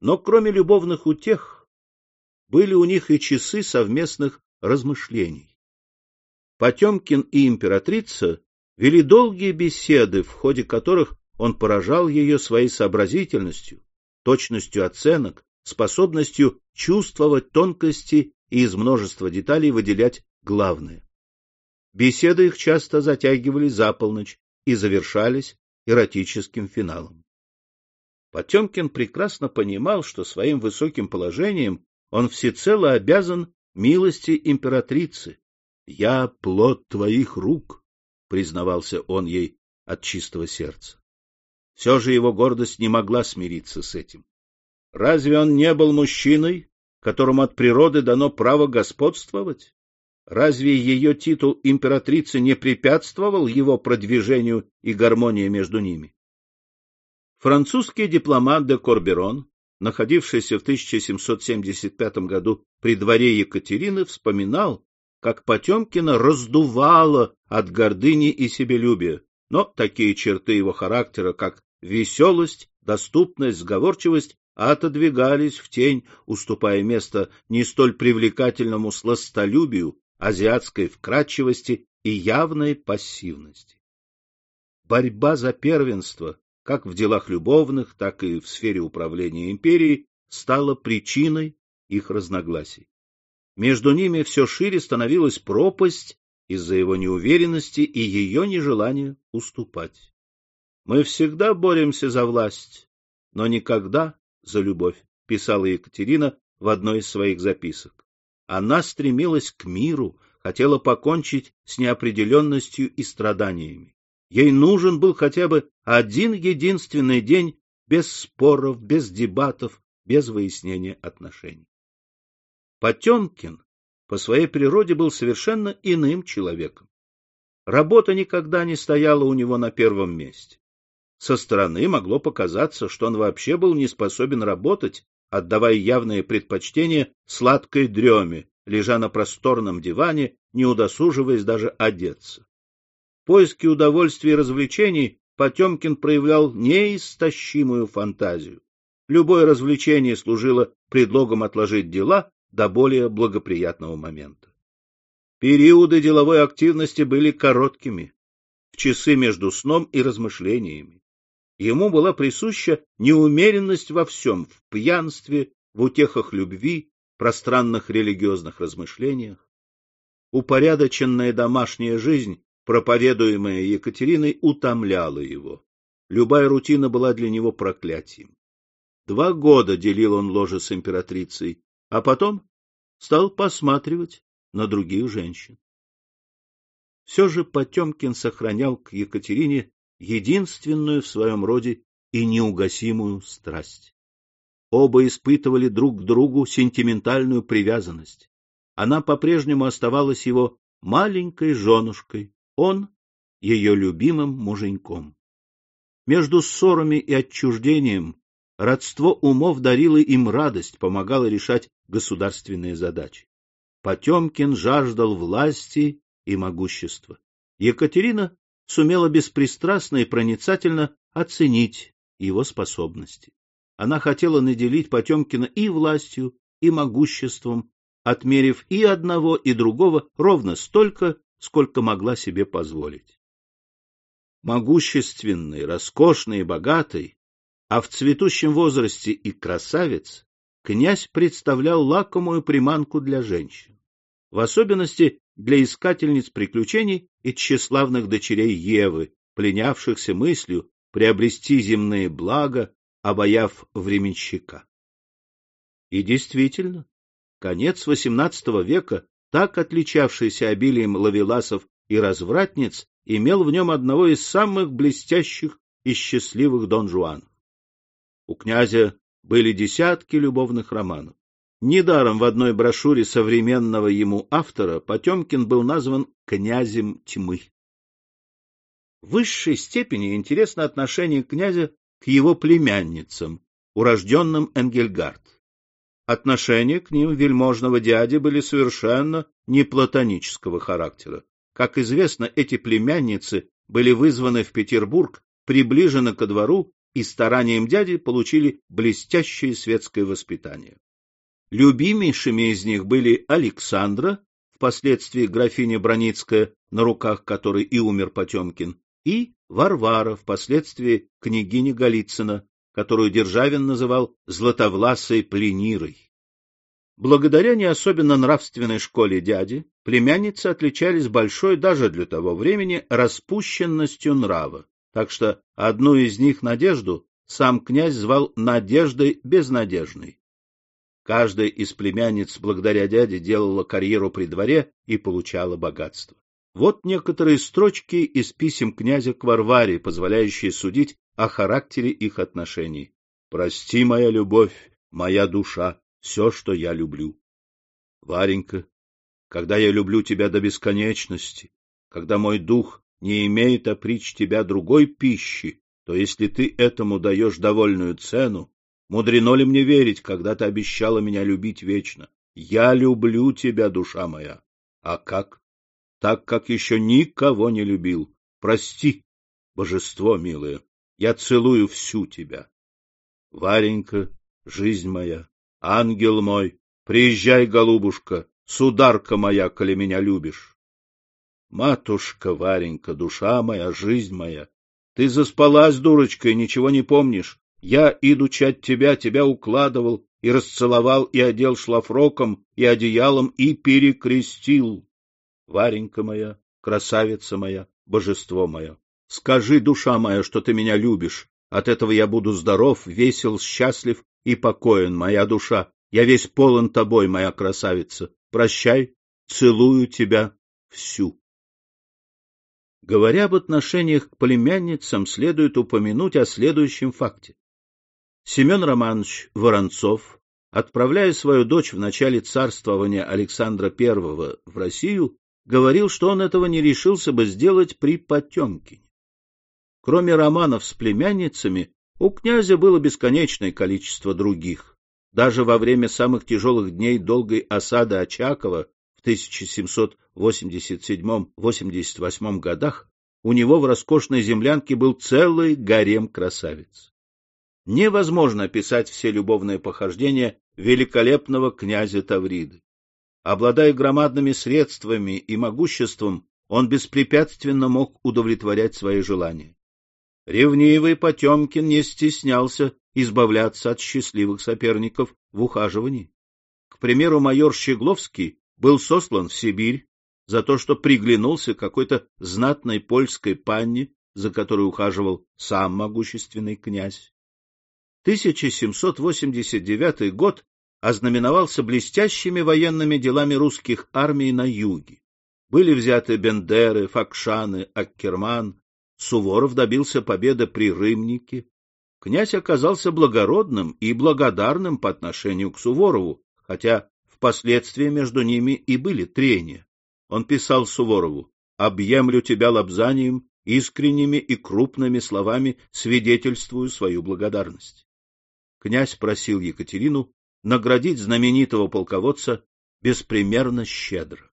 Но кроме любовных утех, были у них и часы совместных размышлений. Потемкин и императрица вели долгие беседы, в ходе которых он поражал ее своей сообразительностью, точностью оценок, способностью чувствовать тонкости и из множества деталей выделять главное. Беседы их часто затягивали за полночь и завершались эротическим финалом. Потемкин прекрасно понимал, что своим высоким положением он всецело обязан милости императрицы. «Я плод твоих рук», — признавался он ей от чистого сердца. Все же его гордость не могла смириться с этим. Разве он не был мужчиной, которому от природы дано право господствовать? Разве ее титул императрицы не препятствовал его продвижению и гармонии между ними? Французский дипломат де Корберон, находившийся в 1775 году при дворе Екатерины, вспоминал, как Потемкина раздувало от гордыни и себелюбия, но такие черты его характера, как веселость, доступность, сговорчивость, отодвигались в тень, уступая место не столь привлекательному сластолюбию, азиатской вкрадчивости и явной пассивности. Борьба за первенство, как в делах любовных, так и в сфере управления империей, стала причиной их разногласий. Между ними все шире становилась пропасть из-за его неуверенности и ее нежелания уступать. Мы всегда боремся за власть, но никогда за любовь, писала Екатерина в одной из своих записок. Она стремилась к миру, хотела покончить с неопределенностью и страданиями. Ей нужен был хотя бы один единственный день без споров, без дебатов, без выяснения отношений. Потемкин по своей природе был совершенно иным человеком. Работа никогда не стояла у него на первом месте. Со стороны могло показаться, что он вообще был не способен работать, отдавая явное предпочтение сладкой дреме, лежа на просторном диване, не удосуживаясь даже одеться. Поиске удовольствий и развлечений Потемкин проявлял неистощимую фантазию. Любое развлечение служило предлогом отложить дела до более благоприятного момента. Периоды деловой активности были короткими, в часы между сном и размышлениями. Ему была присуща неумеренность во всем, в пьянстве, в утехах любви, пространных религиозных размышлениях. Упорядоченная домашняя жизнь, проповедуемая Екатериной, утомляла его. Любая рутина была для него проклятием. Два года делил он ложе с императрицей, а потом стал посматривать на других женщин. Все же Потемкин сохранял к Екатерине единственную в своем роде и неугасимую страсть. Оба испытывали друг к другу сентиментальную привязанность. Она по-прежнему оставалась его маленькой женушкой, он — ее любимым муженьком. Между ссорами и отчуждением родство умов дарило им радость, помогало решать государственные задачи. Потемкин жаждал власти и могущества. Екатерина сумела беспристрастно и проницательно оценить его способности. Она хотела наделить Потемкина и властью, и могуществом, отмерив и одного, и другого ровно столько, сколько могла себе позволить. Могущественный, роскошный и богатый, а в цветущем возрасте и красавец, князь представлял лакомую приманку для женщин. В особенности для искательниц приключений и тщеславных дочерей Евы, пленявшихся мыслью приобрести земные блага, обаяв временщика. И действительно, конец XVIII века, так отличавшийся обилием лавеласов и развратниц, имел в нем одного из самых блестящих и счастливых Дон Жуанов. У князя были десятки любовных романов. Недаром в одной брошюре современного ему автора Потемкин был назван «князем тьмы». В высшей степени интересно отношение князя к его племянницам, урожденным Энгельгард. Отношения к ним вельможного дяди были совершенно не платонического характера. Как известно, эти племянницы были вызваны в Петербург, приближены ко двору и старанием дяди получили блестящее светское воспитание. Любимейшими из них были Александра, впоследствии графиня Броницкая, на руках которой и умер Потемкин, и Варвара, впоследствии княгиня Голицына, которую Державин называл «златовласой пленирой». Благодаря не особенно нравственной школе дяди, племянницы отличались большой даже для того времени распущенностью нрава, так что одну из них, Надежду, сам князь звал Надеждой Безнадежной. Каждая из племянниц благодаря дяде делала карьеру при дворе и получала богатство. Вот некоторые строчки из писем князя к Варваре, позволяющие судить о характере их отношений. «Прости, моя любовь, моя душа, все, что я люблю. Варенька, когда я люблю тебя до бесконечности, когда мой дух не имеет опричь тебя другой пищи, то если ты этому даешь довольную цену, мудрено ли мне верить, когда ты обещала меня любить вечно? Я люблю тебя, душа моя. А как? Так, как еще никого не любил. Прости, божество милое. Я целую всю тебя. Варенька, жизнь моя, ангел мой, приезжай, голубушка, сударка моя, коли меня любишь. Матушка Варенька, душа моя, жизнь моя, ты заспалась, дурочка, и ничего не помнишь. Я, идучи от тебя, тебя укладывал и расцеловал, и одел шлафроком, и одеялом, и перекрестил. Варенька моя, красавица моя, божество мое, Скажи, душа моя, что ты меня любишь. От этого я буду здоров, весел, счастлив и покоен, моя душа. Я весь полон тобой, моя красавица. Прощай, целую тебя всю. Говоря об отношениях к племянницам, следует упомянуть о следующем факте. Семен Романович Воронцов, отправляя свою дочь в начале царствования Александра I в Россию, говорил, что он этого не решился бы сделать при Потемкине. Кроме романов с племянницами, у князя было бесконечное количество других. Даже во время самых тяжелых дней долгой осады Очакова в 1787-88 годах у него в роскошной землянке был целый гарем красавиц. Невозможно описать все любовные похождения великолепного князя Тавриды. Обладая громадными средствами и могуществом, он беспрепятственно мог удовлетворять свои желания. Ревнивый Потемкин не стеснялся избавляться от счастливых соперников в ухаживании. К примеру, майор Щегловский был сослан в Сибирь за то, что приглянулся какой-то знатной польской панне, за которой ухаживал сам могущественный князь. 1789 год ознаменовался блестящими военными делами русских армий на юге. Были взяты Бендеры, Факшаны, Аккерман, Суворов добился победы при Рымнике. Князь оказался благородным и благодарным по отношению к Суворову, хотя впоследствии между ними и были трения. Он писал Суворову «Объемлю тебя лобзанием, искренними и крупными словами свидетельствую свою благодарность». Князь просил Екатерину наградить знаменитого полководца беспримерно щедро.